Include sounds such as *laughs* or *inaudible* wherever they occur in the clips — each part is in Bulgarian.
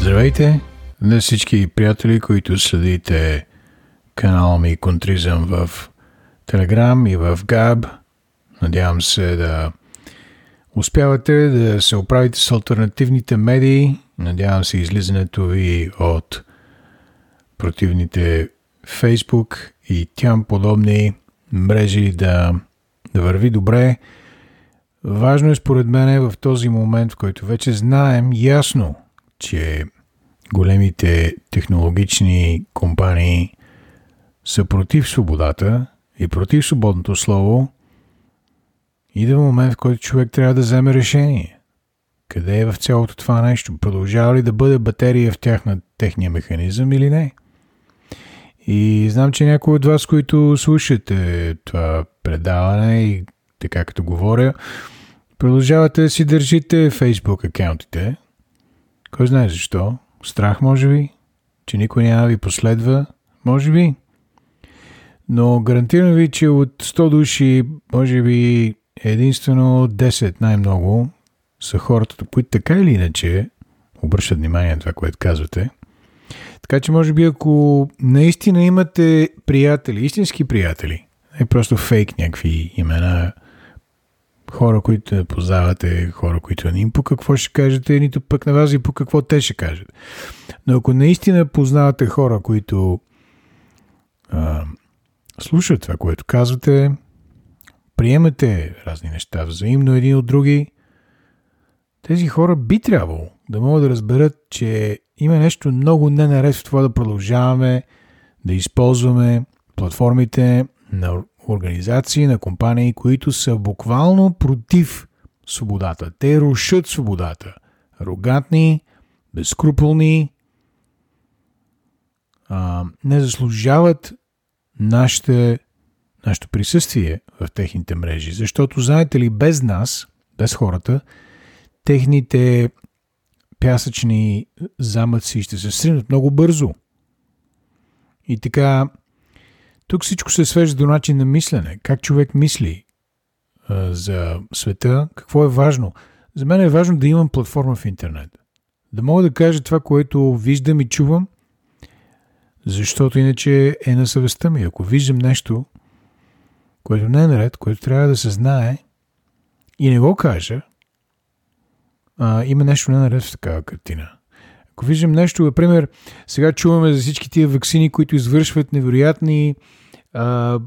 Здравейте на всички приятели, които следите канала ми Контризъм в Телеграм и в Габ. Надявам се да успявате да се оправите с альтернативните медии. Надявам се излизането ви от противните Facebook и тям подобни мрежи да, да върви добре. Важно е според мен в този момент, в който вече знаем ясно, че големите технологични компании са против свободата и против свободното слово, идва момент, в който човек трябва да вземе решение. Къде е в цялото това нещо? Продължава ли да бъде батерия в тях на техния механизъм или не? И знам, че някои от вас, които слушате това предаване и така като говоря, продължавате да си държите Facebook акаунтите. Кой знае защо? Страх, може би? Че никой няма ви последва? Може би? Но гарантирам ви, че от 100 души, може би единствено 10 най-много са хората, които така или иначе обръщат внимание на това, което казвате. Така че, може би, ако наистина имате приятели, истински приятели, не просто фейк някакви имена, хора, които не познавате, хора, които не им по какво ще кажете, нито пък на вас и по какво те ще кажат. Но ако наистина познавате хора, които а, слушат това, което казвате, приемате разни неща взаимно един от други, тези хора би трябвало да могат да разберат, че има нещо много ненаред в това да продължаваме да използваме платформите на организации, на компании, които са буквално против свободата. Те рушат свободата. Арогантни, безкруполни, а, не заслужават нашите, нашето присъствие в техните мрежи. Защото, знаете ли, без нас, без хората, техните пясъчни замъци ще се сринат много бързо. И така, тук всичко се свежда до начин на мислене. Как човек мисли а, за света, какво е важно. За мен е важно да имам платформа в интернет. Да мога да кажа това, което виждам и чувам, защото иначе е на съвестта ми. Ако виждам нещо, което не е наред, което трябва да се знае и не го кажа, а, има нещо не наред в такава картина. Ако виждам нещо, например, сега чуваме за всички тия вакцини, които извършват невероятни а,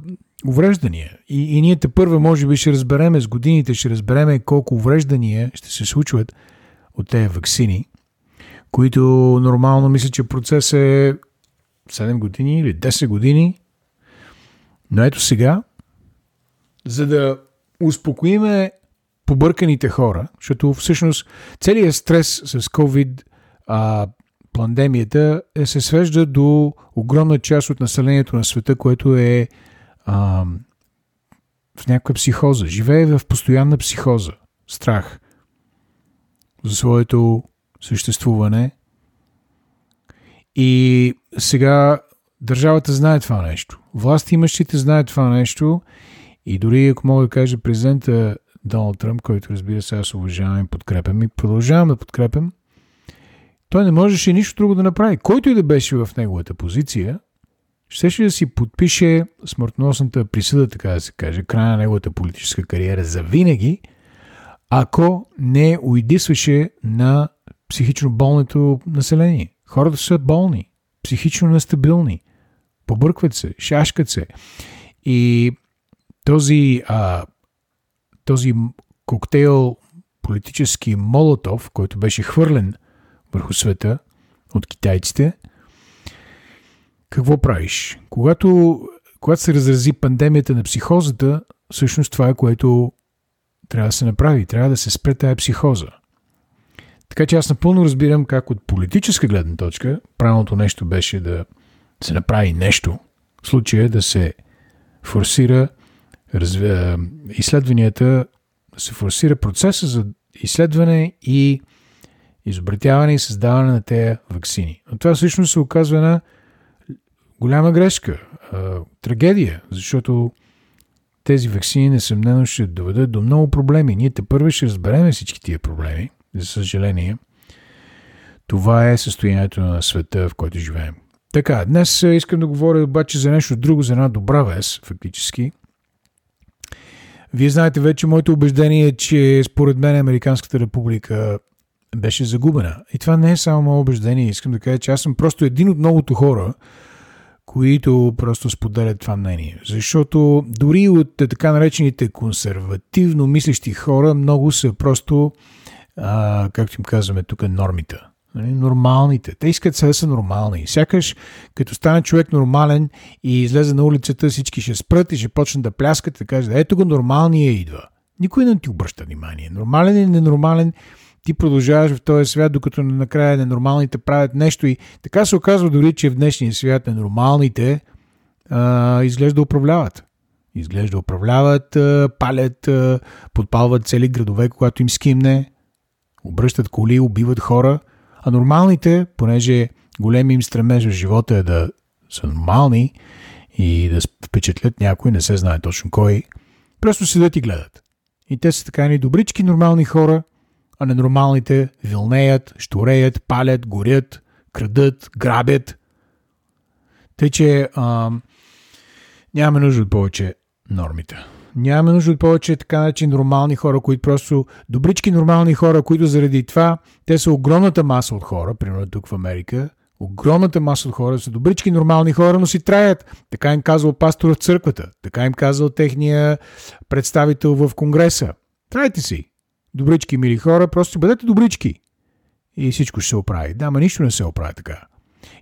увреждания. И, и ние те първа, може би, ще разбереме с годините, ще разбереме колко увреждания ще се случват от тези вакцини, които нормално мисля, че процес е 7 години или 10 години. Но ето сега, за да успокоиме побърканите хора, защото всъщност целият стрес с COVID а, пандемията е, се свежда до огромна част от населението на света, което е а, в някаква психоза. Живее в постоянна психоза, страх за своето съществуване. И сега държавата знае това нещо. Власти имащите знаят това нещо. И дори, ако мога да кажа, президента Доналд Тръмп, който разбира се аз уважавам и подкрепям и продължавам да подкрепям, той не можеше нищо друго да направи. Който и да беше в неговата позиция, щеше да си подпише смъртносната присъда, така да се каже, края на неговата политическа кариера за винаги, ако не уйдисваше на психично болното население. Хората са болни, психично нестабилни, побъркват се, шашкат се. И този, а, този коктейл политически молотов, който беше хвърлен – върху света от китайците. Какво правиш? Когато, когато се разрази пандемията на психозата, всъщност това е което трябва да се направи. Трябва да се спре тая психоза. Така че аз напълно разбирам как от политическа гледна точка правилното нещо беше да се направи нещо. В случая да се форсира разви... изследванията, се форсира процеса за изследване и изобретяване и създаване на тези вакцини. Но това всъщност се оказва една голяма грешка, трагедия, защото тези вакцини несъмнено ще доведат до много проблеми. Ние те първи ще разбереме всички тия проблеми, за съжаление. Това е състоянието на света, в който живеем. Така, днес искам да говоря обаче за нещо друго, за една добра вест, фактически. Вие знаете вече моето убеждение, че според мен Американската република беше загубена. И това не е само мое убеждение. Искам да кажа, че аз съм просто един от многото хора, които просто споделят това мнение. Защото дори от така наречените консервативно мислещи хора, много са просто, а, както им казваме тук, нормите. Нали, нормалните. Те искат сега да са нормални. Сякаш, като стане човек нормален и излезе на улицата, всички ще спрат и ще почнат да пляскат и да кажат, ето го нормалния идва. Никой не ти обръща внимание. Нормален или ненормален, ти продължаваш в този свят, докато накрая ненормалните правят нещо и така се оказва дори, че в днешния свят ненормалните а, изглежда управляват. Изглежда управляват, а, палят, а, подпалват цели градове, когато им скимне, обръщат коли, убиват хора, а нормалните, понеже големи им стремеж в живота е да са нормални и да впечатлят някой, не се знае точно кой, просто седят и гледат. И те са така ни добрички, нормални хора, а ненормалните вилнеят, штореят, палят, горят, крадат, грабят. Тъй, че а, нямаме нужда от повече нормите. Нямаме нужда от повече така начин нормални хора, които просто добрички нормални хора, които заради това те са огромната маса от хора, примерно тук в Америка, огромната маса от хора са добрички нормални хора, но си траят. Така им казал пастора в църквата, така им казал техния представител в Конгреса. Трайте си добрички, мили хора, просто бъдете добрички. И всичко ще се оправи. Да, ма нищо не се оправи така.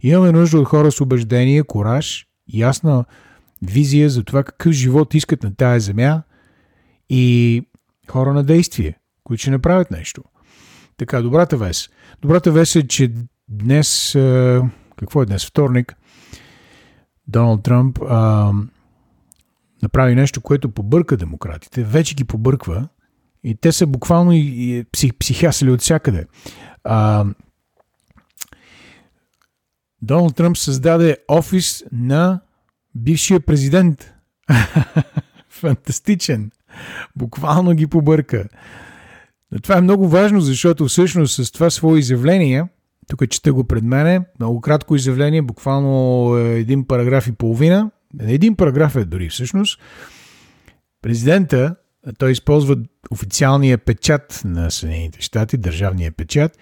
Имаме нужда от хора с убеждение, кораж, ясна визия за това какъв живот искат на тая земя и хора на действие, които ще направят нещо. Така, добрата вест. Добрата вест е, че днес, какво е днес, вторник, Доналд Тръмп а, направи нещо, което побърка демократите, вече ги побърква и те са буквално и, и псих, психясали от всякъде. А, Доналд Тръмп създаде офис на бившия президент. *laughs* Фантастичен. Буквално ги побърка. Но това е много важно, защото всъщност с това свое изявление, тук чета го пред мене, много кратко изявление, буквално един параграф и половина, един параграф е дори всъщност, президента той използва официалния печат на Съединените щати, държавния печат,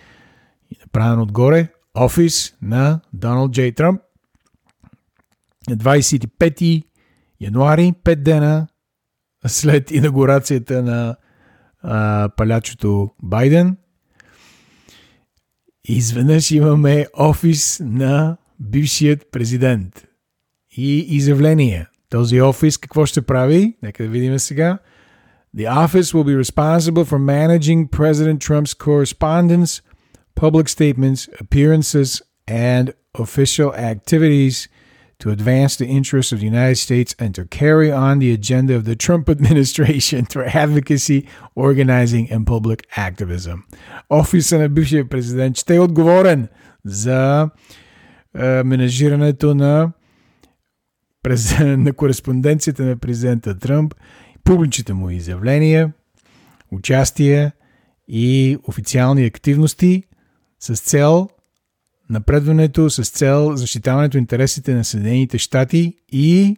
направен отгоре офис на Доналд Джей Тръмп. На 25 януари, 5 дена след инаугурацията на а, палячото Байден, изведнъж имаме офис на бившият президент. И изявление. Този офис какво ще прави? Нека да видим сега. The office will be responsible for managing President Trump's correspondence, public statements, appearances, and official activities to advance the interests of the United States and to carry on the agenda of the Trump *laughs* administration through advocacy, organizing, and public activism. Офиса на бившия президент ще е отговорен за е, менажирането на, *laughs* на кореспонденцията на президента Тръмп публичните му изявления, участия и официални активности с цел напредването, с цел защитаването интересите на Съединените щати и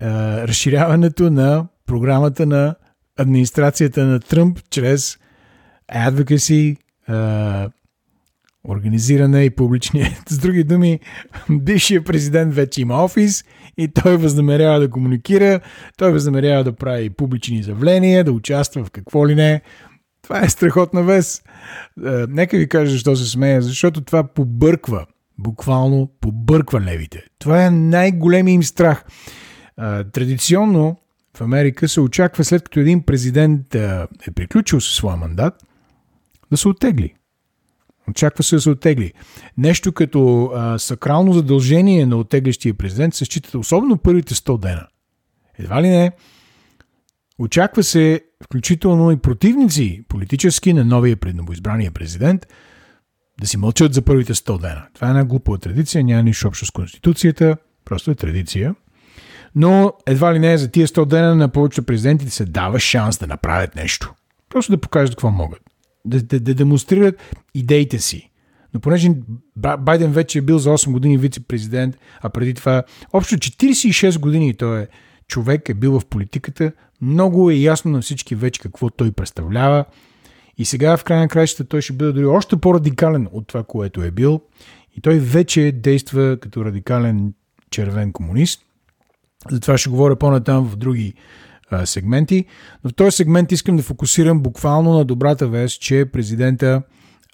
а, разширяването на програмата на администрацията на Тръмп чрез advocacy, а, организиране и публичния. *laughs* С други думи, бившия президент вече има офис и той възнамерява да комуникира, той възнамерява да прави публични изявления, да участва в какво ли не. Това е страхотна вест. Е, нека ви кажа защо се смея, защото това побърква, буквално побърква левите. Това е най-големият им страх. Е, традиционно в Америка се очаква след като един президент е, е приключил със своя мандат, да се оттегли. Очаква се да се оттегли. Нещо като а, сакрално задължение на оттеглящия президент се считат особено първите 100 дена. Едва ли не, очаква се включително и противници политически на новия предновоизбрания президент да си мълчат за първите 100 дена. Това е една глупава традиция, няма нищо общо с Конституцията, просто е традиция. Но едва ли не за тия 100 дена на повечето президентите се дава шанс да направят нещо. Просто да покажат какво могат. Да, да, да демонстрират идеите си. Но понеже Байден вече е бил за 8 години вице-президент, а преди това общо 46 години той е човек, е бил в политиката, много е ясно на всички вече какво той представлява. И сега в край на краищата той ще бъде дори още по-радикален от това, което е бил. И той вече действа като радикален червен комунист. Затова ще говоря по-натам в други а, сегменти. Но в този сегмент искам да фокусирам буквално на добрата вест, че президента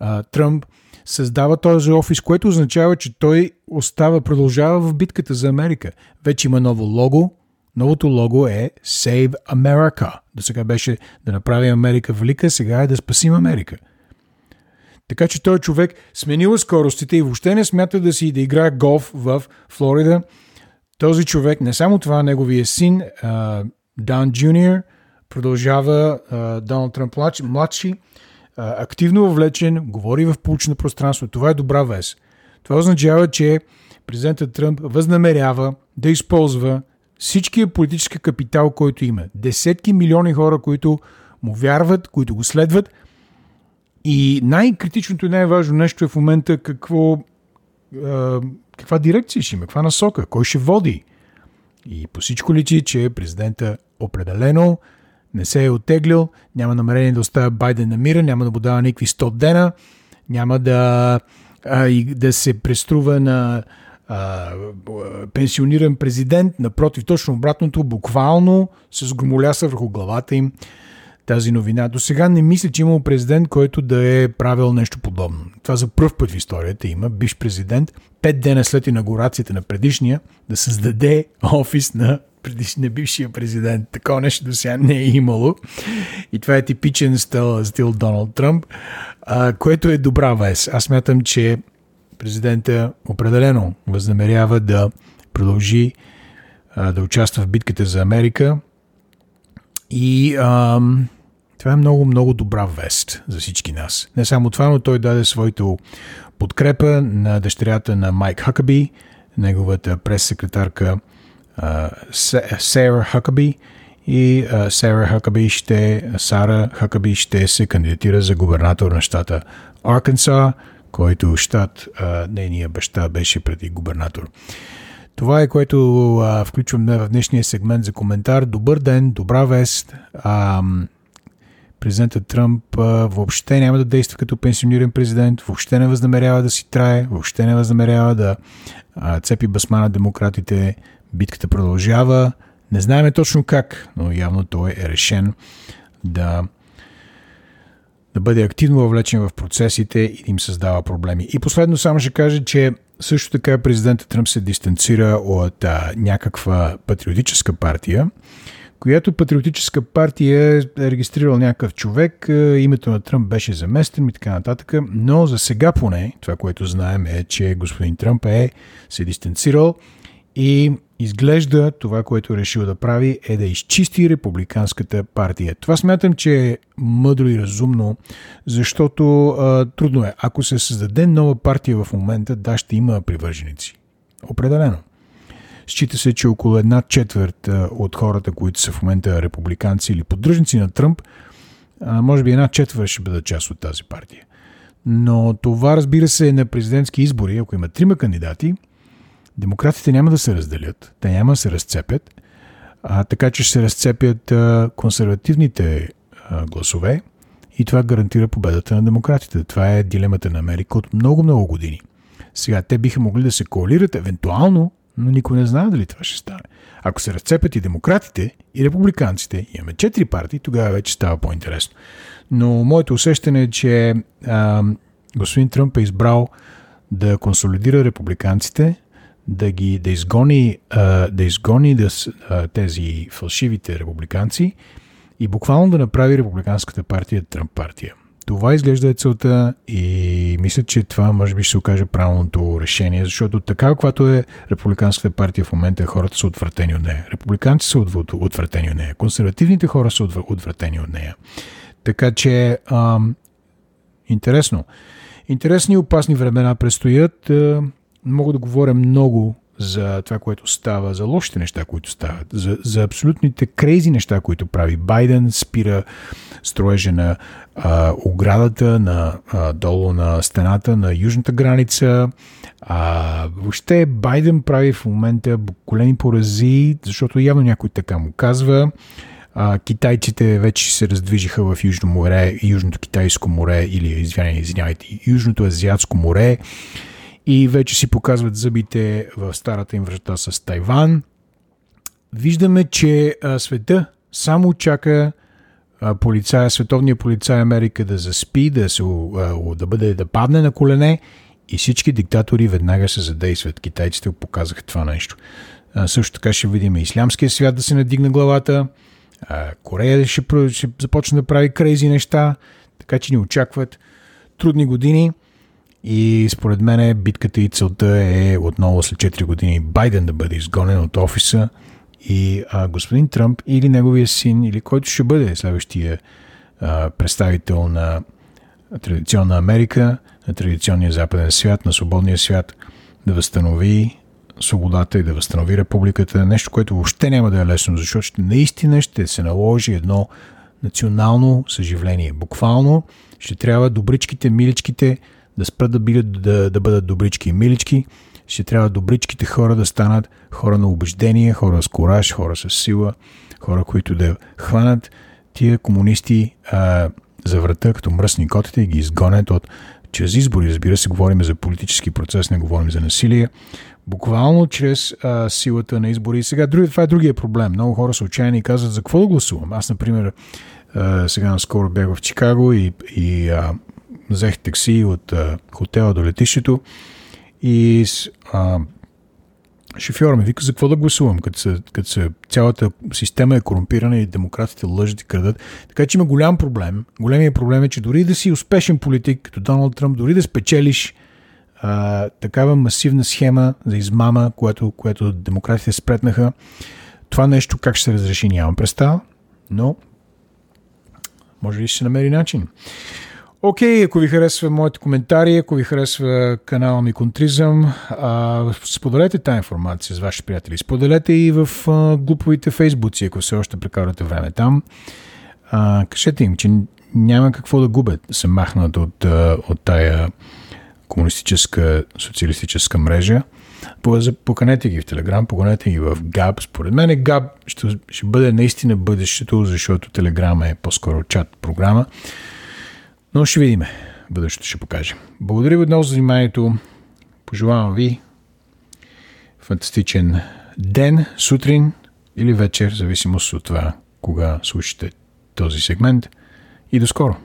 а, Тръмп създава този офис, което означава, че той остава, продължава в битката за Америка. Вече има ново лого. Новото лого е Save America. До сега беше да направим Америка велика, сега е да спасим Америка. Така че той човек сменил скоростите и въобще не смята да си да играе голф в Флорида. Този човек, не само това, неговия син, Дан Джуниор, продължава Доналд Тръмп младши, активно въвлечен, говори в получено пространство. Това е добра вест. Това означава, че президентът Тръмп възнамерява да използва всичкия политически капитал, който има. Десетки милиони хора, които му вярват, които го следват. И най-критичното и най-важно нещо е в момента какво, каква дирекция ще има, каква насока, кой ще води. И по всичко личи, че президента определено не се е оттеглил, няма намерение да оставя Байден на мира, няма да му дава никакви 100 дена, няма да, а, и да се преструва на а, пенсиониран президент. Напротив, точно обратното, буквално се сгромоляса върху главата им тази новина. До сега не мисля, че имал президент, който да е правил нещо подобно. Това за първ път в историята има биш президент, пет дена след инаугурацията на предишния, да създаде офис на предишния бившия президент. Такова нещо до сега не е имало. И това е типичен стил, стил Доналд Тръмп, а, което е добра вест. Аз мятам, че президента определено възнамерява да продължи а, да участва в битката за Америка. И ам, това е много, много добра вест за всички нас. Не само това, но той даде своето подкрепа на дъщерята на Майк Хакаби, неговата прес-секретарка Сара Хакаби и Сара Хакаби ще, Сара Хакаби ще се кандидатира за губернатор на щата Арканса, който щат нейния баща беше преди губернатор. Това е което а, включвам в днешния сегмент за коментар. Добър ден, добра вест. А, президентът Тръмп а, въобще няма да действа като пенсиониран президент, въобще не възнамерява да си трае, въобще не възнамерява да а, цепи басма на демократите. Битката продължава. Не знаеме точно как, но явно той е решен да да бъде активно въвлечен в процесите и да им създава проблеми. И последно само ще кажа, че също така президентът Тръмп се дистанцира от а, някаква патриотическа партия, която патриотическа партия е регистрирал някакъв човек, името на Тръмп беше заместен и така нататък, но за сега поне, това, което знаем е, че господин Тръмп е се дистанцирал и изглежда това, което е решил да прави е да изчисти републиканската партия. Това смятам, че е мъдро и разумно, защото а, трудно е. Ако се създаде нова партия в момента, да, ще има привърженици. Определено. Счита се, че около една четвърт от хората, които са в момента републиканци или поддръжници на Тръмп, може би една четвърт ще бъдат част от тази партия. Но това, разбира се, е на президентски избори. Ако има трима кандидати, демократите няма да се разделят, те няма да се разцепят, а, така че ще се разцепят а, консервативните а, гласове и това гарантира победата на демократите. Това е дилемата на Америка от много-много години. Сега те биха могли да се коалират евентуално, но никой не знае дали това ще стане. Ако се разцепят и демократите, и републиканците, имаме четири партии, тогава вече става по-интересно. Но моето усещане е, че а, господин Тръмп е избрал да консолидира републиканците, да ги да изгони, да изгони да, тези фалшивите републиканци и буквално да направи републиканската партия Тръмп партия. Това изглежда е целта и мисля, че това може би ще се окаже правилното решение, защото така каквато е републиканската партия в момента, хората са отвратени от нея. Републиканци са отвратени от нея. Консервативните хора са отвратени от нея. Така че, ам, интересно. Интересни и опасни времена предстоят. Мога да говоря много за това, което става, за лошите неща, които стават, за, за абсолютните крейзи неща, които прави. Байден спира строежа на а, оградата на, а, долу на стената на южната граница. А, въобще Байден прави в момента големи порази, защото явно някой така му казва. А, китайците вече се раздвижиха в Южно море, Южното китайско море или, извинявайте, Южното азиатско море и вече си показват зъбите в старата им връжда с Тайван. Виждаме, че света само чака полицая, световния полицай Америка да заспи, да, се, да бъде да падне на колене и всички диктатори веднага се задействат. Китайците показаха това нещо. Също така ще видим ислямския свят да се надигне главата. Корея ще, ще започне да прави крейзи неща, така че ни очакват трудни години. И според мен битката и целта е отново след 4 години Байден да бъде изгонен от офиса и а, господин Тръмп или неговия син, или който ще бъде следващия а, представител на традиционна Америка, на традиционния западен свят, на свободния свят, да възстанови свободата и да възстанови републиката. Нещо, което въобще няма да е лесно, защото ще, наистина ще се наложи едно национално съживление. Буквално ще трябва добричките, миличките да спрат да, бидат, да, да бъдат добрички и милички. Ще трябва добричките хора да станат хора на убеждение, хора с кораж, хора с сила, хора, които да хванат тия комунисти а, за врата като мръсни котите и ги изгонят от чрез избори. Разбира се, говорим за политически процес, не говорим за насилие. Буквално чрез а, силата на избори. И сега други, това е другия проблем. Много хора са отчаяни и казват за какво да гласувам. Аз, например, а, сега наскоро бях в Чикаго и, и а, взех такси от а, хотела до летището и а, шофьора ми вика за какво да гласувам, като, са, като са, цялата система е корумпирана и демократите лъжат и крадат. Така че има голям проблем. Големият проблем е, че дори да си успешен политик, като Доналд Тръмп, дори да спечелиш а, такава масивна схема за измама, което, което демократите спретнаха, това нещо как ще се разреши, нямам представа, но може ли ще се намери начин. Окей, okay, ако ви харесва моите коментари, ако ви харесва канала ми Контризъм, а, споделете тази информация с ваши приятели. Споделете и в а, глуповите фейсбуци, ако все още прекарате време там. А, кажете им, че няма какво да губят се махнат от, от тая комунистическа, социалистическа мрежа. Поканете ги в Телеграм, поканете ги в Габ. Според мен Габ ще, ще бъде наистина бъдещето, защото Телеграм е по-скоро чат програма. Но ще видим. Бъдещето ще покаже. Благодаря ви отново за вниманието. Пожелавам ви фантастичен ден, сутрин или вечер, в зависимост от това кога слушате този сегмент. И до скоро!